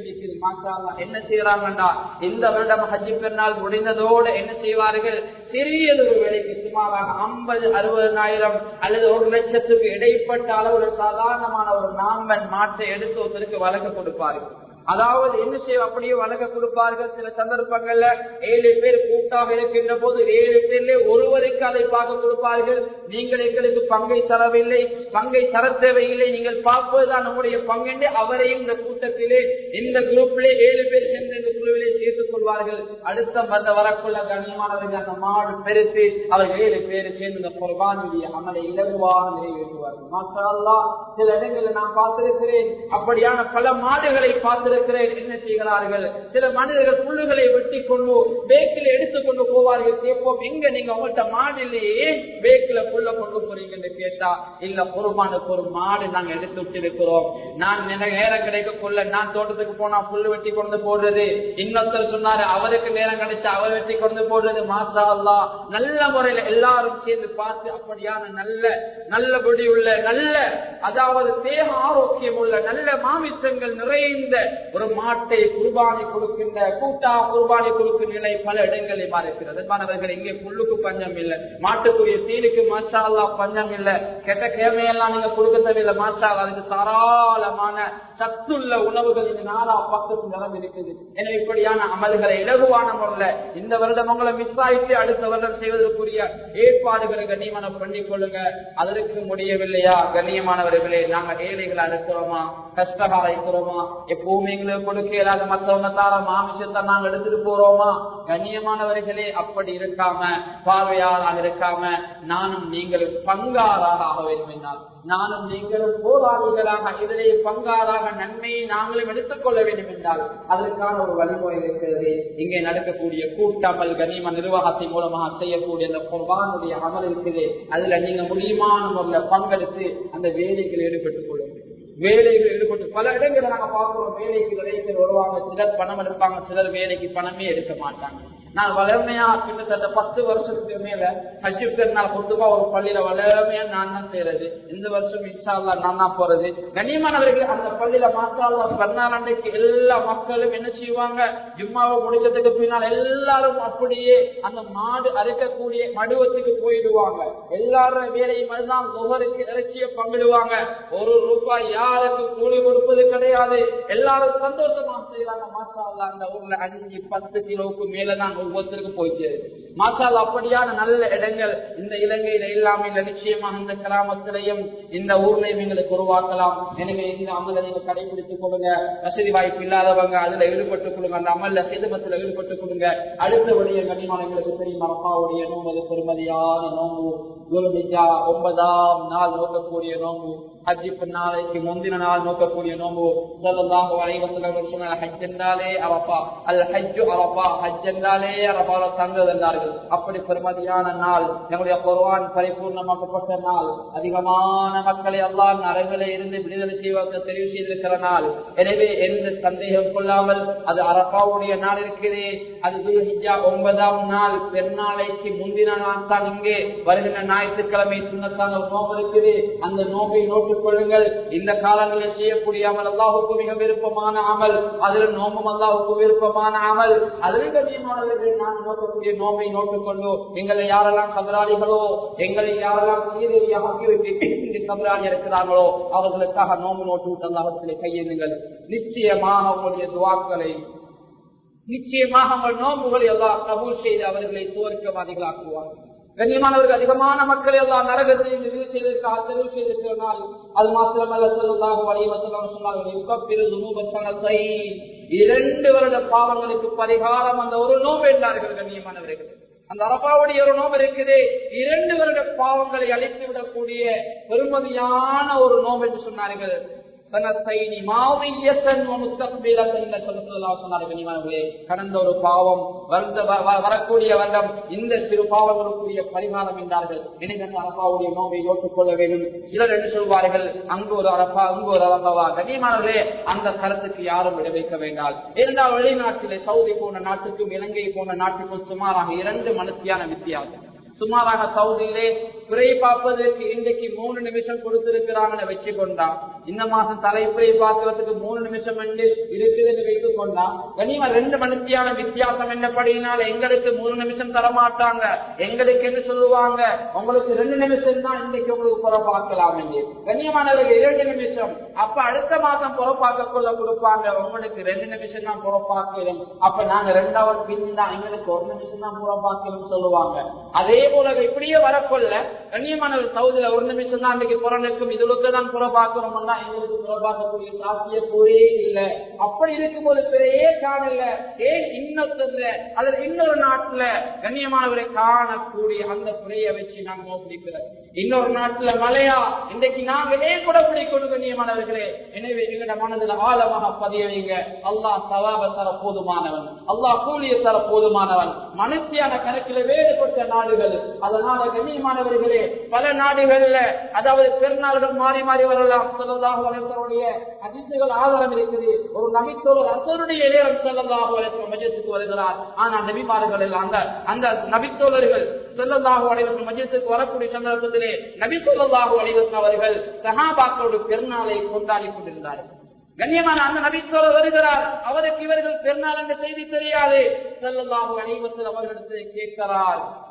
இருக்குது. மாசாலா என்ன செய்யறாங்கன்னா இந்த வருடம் ஹஜ்ஜி பெருநாள் முடிந்ததோடு என்ன செய்வார்கள்? சிறியதொரு வேலைக்கு சுமாராக ஐம்பது அறுபதாயிரம் அல்லது ஒரு லட்சத்துக்கு இடைப்பட்ட அளவு சாதாரணமான ஒரு நாம்பன் மாற்றை எடுத்து ஒருத்தருக்கு வழங்க கொடுப்பார்கள். அதாவது என்ன செய்ய அப்படியே வழங்க கொடுப்பார்கள் சில சந்தர்ப்பங்கள்ல ஏழு பேர் கூட்டாக இருக்கின்ற போது ஏழு பேர்ல ஒருவருக்கு அதை பார்க்க கொடுப்பார்கள். நீங்கள் எங்களுக்கு பங்கை தரவில்லை. பங்கை தர தேவையில்லை. நீங்கள் பார்ப்பதுதான் நம்முடைய பங்கென்று அவரையும் இந்த கூட்டத்திலே இந்த குரூப்பிலே ஏழு பேர் சென்று இந்த குழுவிலே சேர்த்துக் கொள்வார்கள். அடுத்த மத வரக்குள்ள கண்ணியமானவர்கள் அந்த மாடு பெருத்து அவர் ஏழு பேர் சேர்ந்து இந்த குர்பானுடைய அமலை இலகுவாக நிறைவேற்றுவார்கள் மாஷா சில இடங்களில் நான் பார்த்திருக்கிறேன் அப்படியான பல மாடுகளை பார்த்து இருக்கிறேன் என்ன செய்கிறார்கள்? சில மனிதர்கள் புல்லுகளை வெட்டி கொண்டு பேக்கில் எடுத்துக்கொண்டு போவார்கள். கேட்போம் எங்க நீங்க உங்கள்கிட்ட மாடு இல்லையே? பேக்கில புல்ல கொண்டு போறீங்கன்னு கேட்டா இல்ல குருபானுக்கு ஒரு மாடு நாங்க எடுத்து விட்டு இருக்கிறோம் நான் நேரம் கிடைக்கக்குள்ள நான் தோட்டத்துக்கு போனா புல்லு வெட்டி கொண்டு போடுறது. இன்னொருத்தர் சொன்னாரு அவருக்கு நேரம் கிடைச்சா அவர் வெட்டி கொண்டு போடுறது. மாசா அல்லா நல்ல முறையில எல்லாரும் சேர்ந்து பார்த்து அப்படியான நல்ல நல்லபடி உள்ள நல்ல அதாவது தேக ஆரோக்கியம் உள்ள நல்ல மாமிசங்கள் நிறைந்த ஒரு மாட்டை குர்பானி கொடுக்கின்ற கூட்டா குர்பானி கொடுக்கும் நிலை பல இடங்களில் இருக்கிறது மாணவர்கள் இங்கே புல்லுக்கு பஞ்சம் இல்லை. மாட்டுக்குரிய தீனுக்கு மாஷா அல்லா பஞ்சம் இல்லை. கெட்ட கேமையெல்லாம் நீங்க கொடுக்க தேவையில்லை. மாஷா அதுக்கு தாராளமான சத்துள்ள உணவுகள் இந்த நாலா பக்கத்து நிலம் இருக்குது எனவே இப்படியான அமல்களை இலகுவான முறையில இந்த வருடம் உங்களை மிஸ் ஆயிட்டு அடுத்த வருடம் செய்வதற்குரிய ஏற்பாடுகளை கண்ணியமான பண்ணிக் கொள்ளுங்க. அதற்கு முடியவில்லையா? கண்ணியமானவர்களே நாங்க ஏழைகளை அனுப்புறோமா கஷ்டமா இருக்கிறோமா? எப்பவுமே எங்களுக்கு கொடுக்க இல்லாத மற்றவங்க தார மாமிசத்தை நாங்க எடுத்துட்டு போறோமா? கண்ணியமானவர்களே அப்படி இருக்காம பார்வையாளாக இருக்காம நானும் நீங்களும் பங்காராக ஆக வேண்டும் என்றால் நானும் நீங்களும் போராளிகளாக இதிலே பங்காராக நன்மையை நாங்களும் எடுத்துக் கொள்ள வேண்டும் என்றால் அதற்கான ஒரு வழிமுறை இருக்கிறது. இங்கே நடக்கக்கூடிய கூட்டமல் கனிம நிர்வாகத்தின் மூலமாக செய்யக்கூடிய அந்த பொருளானுடைய அமல் இருக்குது. அதுல நீங்க முடியுமான முறையில் பங்கெடுத்து அந்த வேலைகள் ஈடுபட்டுக் கொள்ளுங்கள். வேலைகள் ஈடுபட்டு பல இடங்களை நாங்க பார்க்கிறோம். வேலைக்கு வேலைக்கு வருவாங்க சிலர் பணம் எடுப்பாங்க சிலர் வேலைக்கு பணமே எடுக்க மாட்டாங்க. நான் வளமையா கிட்டத்தட்ட பத்து வருஷத்துக்கு மேல ஹஜ்ஜு பெருநாள் பொதுவா ஒரு பள்ளியில வளமையா நான் தான் செய்யறது இந்த வருஷம் இன்ஷால்லா நான் தான் போறது. கண்ணியமானவர்கள் அந்த பள்ளியில மாசால்லா பெருநாள் எல்லா மக்களும் என்ன செய்வாங்க? ஜும்மாவை முடிச்சதுக்கு பின்னால் எல்லாரும் அப்படியே அந்த மாடு அறுக்கக்கூடிய மடுவத்துக்கு போயிடுவாங்க. எல்லாரும் வேலையும் அதுதான் ஒவ்வொருக்கு இறைச்சியை பங்கிடுவாங்க. ஒரு ரூபாய் யாருக்கு கூலி கொடுப்பது கிடையாது. எல்லாரும் சந்தோஷமா செய்யறாங்க மாசால்லா அந்த ஊர்ல அஞ்சு பத்து கிலோவுக்கு மேலதான் ஒவ்வொருத்தருக்கும் போயிட்டு மாசால் அப்படியான நல்ல இடங்கள் இந்த இலங்கையில எல்லாமே இல்ல. நிச்சயமாக இந்த கிராமத்திலையும் இந்த ஊர்லையும் எங்களுக்கு உருவாக்கலாம். எனவே இந்த அமலை நீங்க கடைபிடித்துக் கொடுங்க. வசதி வாய்ப்பு இல்லாதவங்க அதுல ஈடுபட்டுக் கொடுங்க. அந்த அமல்ல சிதமத்துல ஈடுபட்டுக் கொள்ளுங்க அடுத்தபடிய கனிமான எங்களுக்கு தெரியும். அப்பாவுடைய நோம்பு பெருமதியான நோம்பு. குருமிஜா ஒன்பதாம் நாள் நோக்கக்கூடிய நோம்பு ஹஜ்ஜிப்பு நாளைக்கு முந்தின நாள் நோக்கக்கூடிய நோம்பு சொல்லதாக வளைவசங்கள் சொன்ன ஹஜ் என்றாலே அரப்பா அல் ஹஜ்ஜு அரப்பா ஹஜ் என்றாலே அரபால தங்குது என்றார்கள். அப்படி பெருமதியான நாள் எங்களுடைய குர்ஆன் பரிபூர்ணமாக்கப்பட்ட நாள். அதிகமான மக்களை எல்லாம் நரகளை இருந்து விடுதலை செய்வதற்கு தெரிவு செய்திருக்கிற நாள். எனவே எந்த சந்தேகம் கொள்ளாமல் அது அரப்பாவுடைய நாள் இருக்கிறது அது துல்ஹிஜ்ஜா ஒன்பதாம் நாள் பெருநாளைக்கு முந்தின நாள் தான் இங்கே வருகின்ற ஞாயிற்றுக்கிழமை சுண்ணத்தான ஒரு நோம்பு இருக்குது அந்த நோம்பை நோட்டுக் கொள்ளுங்கள். இந்த காலங்களில் செய்யக்கூடிய அமல் அல்லாஹுக்கு மிக விருப்பமான அமல். அதில் நோம்பும் அல்லாஹுக்கு விருப்பமான அமல். அதில் கண்ணியமானவர்கள் நான் நோக்கக்கூடிய நோம்பை நோட்டுக் கொண்டு எங்களை யாரெல்லாம் கபராளிகளோ எங்களை யாரெல்லாம் சீரடியாக ஆக்கிவிட்டு இங்கு கபராளி இருக்கிறார்களோ அவர்களுக்காக நோம்பு நோட்டு விட்டு அல்லாஹத்திலே கையெழுங்கள் நிச்சயமாக உங்களுடைய துவாக்களை நிச்சயமாக உங்கள் நோம்புகளை எல்லாம் கபூல் செய்து அவர்களை சுவர்க்கவாதிகளாக்குவார்கள். கண்ணியமானவர்கள் அதிகமான மக்கள் எல்லாம் நரகத்தை நிறைவு செய்ததற்காக தெரிவு செய்திருக்கிறால் அது மாத்திரமல்ல செல்லாக வடிவத்தில் சொன்னார்கள் இரண்டு வருட பாவங்களுக்கு பரிகாரம் அந்த ஒரு நோம்பு என்றார்கள் கண்ணியமானவர்கள் அந்த அரபாவுடைய ஒரு நோம்பு இருக்குது. இரண்டு வருட பாவங்களை அழித்து விடக்கூடிய பெருமதியான ஒரு நோம்பு என்று சொன்னார்கள். கடந்த ஒரு பாவம் வரக்கூடிய வருடம் இந்த சிறு பாவங்களுக்குரிய பரிகாரம் என்றார்கள். எனவே அரப்பாவுடைய நோவை ஏற்றுக்கொள்ள கொள்ள வேண்டும். சிலர் என்று சொல்வார்கள்? அங்கு ஒரு அரபா அங்கு ஒரு அரபாவா? கண்ணியமானவர்களே அந்த கருத்துக்கு யாரும் விட வைக்க வேண்டாம். இருந்தால் வெளிநாட்டிலே சவுதி போன்ற நாட்டுக்கும் இலங்கை போன்ற நாட்டுக்கும் சுமாராக இரண்டு மனுஷியான வித்தியாசம். சுமாராக சவுதியிலே குறையை பார்ப்பதற்கு இன்றைக்கு மூணு நிமிஷம் கொடுத்திருக்கிறாங்கன்னு வச்சு கொண்டான் இந்த மாசம் தலைப்பிறை பார்க்கறதுக்கு மூணு நிமிஷம் என்று இருக்குதுன்னு வைத்துக் கொண்டான் கனிமா ரெண்டு மணித்தியான வித்தியாசம் என்னப்படினால எங்களுக்கு மூணு நிமிஷம் தர மாட்டாங்க எங்களுக்கு என்ன சொல்லுவாங்க? உங்களுக்கு ரெண்டு நிமிஷம் தான் இன்னைக்கு உங்களுக்கு புற பார்க்கலாம் என்று. கண்ணியமானவர்கள் இரண்டு நிமிஷம். அப்ப அடுத்த மாசம் புற கொள்ள கொடுப்பாங்க. உங்களுக்கு ரெண்டு நிமிஷம் தான் புற அப்ப நாங்க ரெண்டாவது பின்னி தான் எங்களுக்கு ஒரு நிமிஷம் தான் புற சொல்லுவாங்க. அதே போல இப்படியே வரக்கொள்ள கண்ணியமானவர் சவுதியில ஒரு நிமிஷம் தான் அன்றைக்கு புறநிற்கும் இதுலுக்கு தான் புற எங்களுக்கு புறப்பாக்கக்கூடிய சாத்திய கூறே இல்லை. அப்படி இருக்கும்போது பிறையே காணல ஏன் இன்னொருத்தர் அல்லது இன்னொரு நாட்டுல கண்ணியமானவரை காணக்கூடிய அந்த புறைய வச்சு நான் கோபிடிக்கிறேன் இன்னொரு நாட்டுல மலையா இன்றைக்கு நாங்களே கூட பிடிக்கணும் கண்ணியமானவர்களே. எனவே எங்களோட மனதில் ஆழமாக பதிய வைங்க அல்லாஹ் சவாப தர போதுமானவன். அல்லாஹ் கூலிய தர போதுமானவன். மனுஷியான கணக்கில் வேறுபட்ட நாடுகள். அதனால கண்ணியமானவர்கள் பல நாடுகள்ல அதாவது பெருநாள்கள் மாறி மாறி வரலாம். சொல்லதாக வளர்த்தருடைய அதிர்ச்சிகள் ஆதாரம் இருக்குது. ஒரு நபித்தோழர் அசருடைய நேரம் செல்லதாக வளர்த்த மஜத்துக்கு வருகிறார். ஆனா நபிமார்கள் அந்த அந்த நபித்தோழர்கள் செல்லதாக வளைவசம் மஜத்துக்கு வரக்கூடிய சந்தர்ப்பத்திலே நபி சொல்லதாக வளைவசம் அவர்கள் சகாபாக்களோட பெருநாளை கொண்டாடி கொண்டிருந்தார்கள். கண்ணியமான அந்த நபித்தோர் வருகிறார். அவருக்கு இவர்கள் பெருநாள் என்ற செய்தி தெரியாது. செல்லதாக அனைவத்தில் அவர்களிடத்தில் கேட்கிறார்.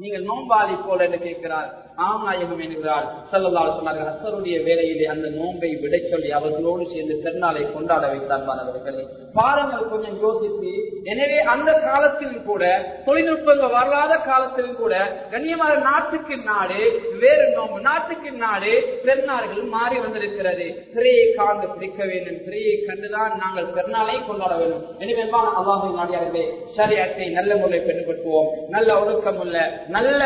நீங்கள் நோம்பாளி போல என்று கேட்கிறார்? ஆமாயகம் என்கிறார். செல்லல்லால் சொன்னார்கள் அசருடைய வேலையிலே அந்த நோன்பை விடை சொல்லி அவர்களோடு சேர்ந்து திருநாளை கொண்டாட வைத்தார் மாணவர்களே. பாருங்கள் கொஞ்சம் யோசித்து. எனவே அந்த காலத்திலும் கூட தொழில்நுட்பங்கள் வராத காலத்திலும் கூட கண்ணியமான நாட்டுக்கு நாடு வேறு நோம்பு நாட்டுக்கு நாடு பெருநாள்கள் மாறி வந்திருக்கிறது. திரையை காந்து பிடிக்க வேண்டும். திரையை கண்டுதான் நாங்கள் பெருநாளை கொண்டாட வேண்டும். எனவே அல்லாஹின் நாடியார்களே சரியாத்தை நல்ல முறையை பெற்றுப்பட்டுவோம் நல்ல ஒழுக்கம் உள்ள நல்ல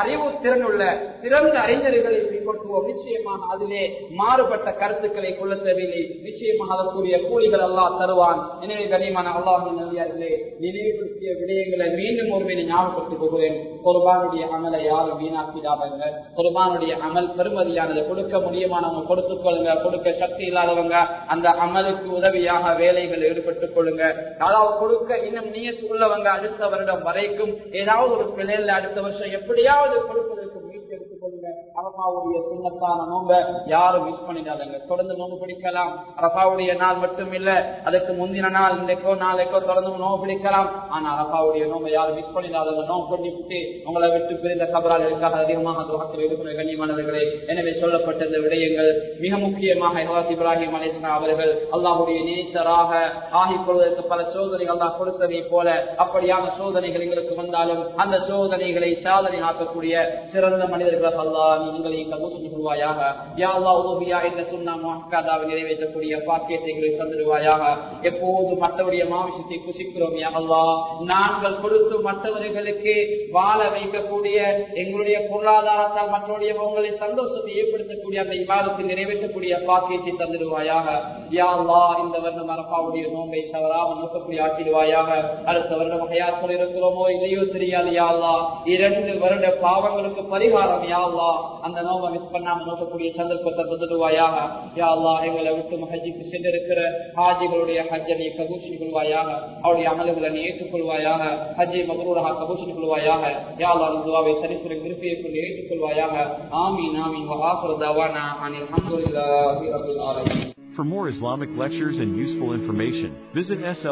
அறிவு திறன் உள்ள சிறந்த அறிஞர்களை பின்பற்றுவோம். நிச்சயமாக அதிலே மாறுபட்ட கருத்துக்களை கொள்ள தேவையில்லை. நிச்சயமாக அதற்குரிய கூலிகள் அல்லாஹ் தருவான். எனவே கனியமான அல்லாஹின் நல்லியார்களே நினைவுபடுத்திய விடயங்களை மீண்டும் ஒரு மீது ஞாபகப்படுத்திக் கொள்கிறேன். குர்பானுடைய அமலை யாரும் வீணாக்கிடாதவங்க. குர்பானுடைய அமல் பெருமதியானது. கொடுக்க முடியுமானவங்க கொடுத்துக் கொள்ளுங்க. கொடுக்க சக்தி இல்லாதவங்க அந்த அமலுக்கு உதவியாக வேலைகள் ஈடுபட்டுக் கொள்ளுங்க. அதாவது கொடுக்க இன்னும் நீயத்து உள்ளவங்க அடுத்த வருடம் வரைக்கும் ஏதாவது ஒரு பிள்ளைகள் அடுத்த தவசை எப்படியாவது கொடுப்பதற்கு அரபாவுடைய சுண்ணத்தான நோம்ப யாரும் மிஸ் பண்ணிடாதங்க. தொடர்ந்து நோம்பு பிடிக்கலாம். அரபாவுடைய நாள் மட்டும் இல்ல அதுக்கு முந்தின நாள் இன்றைக்கோ நாளைக்கோ தொடர்ந்து நோம்பு பிடிக்கலாம். ஆனா அரபாவுடைய நோம்ப யாரும் மிஸ் பண்ணிடாதங்க. நோம்பு பண்ணி விட்டு உங்களை விட்டு பிரிந்த கபரால் இருக்காக அதிகமாக துவக்கத்தில் இருக்கிற கண்ணியமானவர்களே எனவே சொல்லப்பட்ட இந்த விடயங்கள் மிக முக்கியமாக இப்ராஹிம் அலிஸ்லாம் அவர்கள் அல்லாஹுடைய நேசராக ஆகிக்கொள்வதற்கு பல சோதனைகள் தான் கொடுத்ததை போல அப்படியான சோதனைகள் எங்களுக்கு வந்தாலும் அந்த சோதனைகளை சாதனை ஆக்கக்கூடிய சிறந்த மனிதர்கள் அல்லாஹ் நீ எங்களை கபூல் செஞ்சு யா அல்லா உதவியா என்ற சுண்ணா முஹக்காதாவை நிறைவேற்றக்கூடிய பாக்கியத்தை தந்துடுவாயாக. எப்போது மற்றவருடைய மாவிஷத்தை புசிக்கிறோம் யா அல்லா நாங்கள் கொடுத்து மற்றவர்களுக்கு வாழ வைக்கக்கூடிய எங்களுடைய பொருளாதாரத்தால் மற்றவருடைய உங்களை சந்தோஷத்தை ஏற்படுத்தக்கூடிய அந்த விவாதத்தை நிறைவேற்றக்கூடிய பாக்கியத்தை தந்துடுவாயாக. யா அல்லா இந்த வருடம் அரப்பாவுடைய நோம்பை தவறாமல் நோக்கக்கூடிய ஆக்கிடுவாயாக. அடுத்த வருடம் ஹயாத்தில் இருக்கிறோமோ இல்லையோ தெரியாது யா அல்லா இரண்டு வருட பாவங்களுக்கு பரிகாரம் யா அல்லா அந்த நோவை மிஸ் பண்ணாம நோக்கக்கூடிய சந்தர்ப்பத்தை தந்துடுவாயாக யா அல்லா எங்களை விட்டு ஹஜ்ஜிக்கு சென்றிருக்கிற ஹாஜிகளுடைய ஹஜ்ஜனை கபூஷி கொள்வாயாக அவருடைய அமல்களை நீ ஏற்றுக்கொள்வாயாக ஹஜ்ஜை மகரூராக கபூஷி கொள்வாயாக யா அல்லா இந்த துவாவை சரித்திர விருப்பியை கொண்டு ஏற்றுக்கொள்வாயாக ஆமீன் ஆமீன் வஹாஃபர் தவானா அனில் அல்ஹம்துலில்லாஹி ரப்பில் ஆலமீன் For more Islamic lectures and useful information, visit SL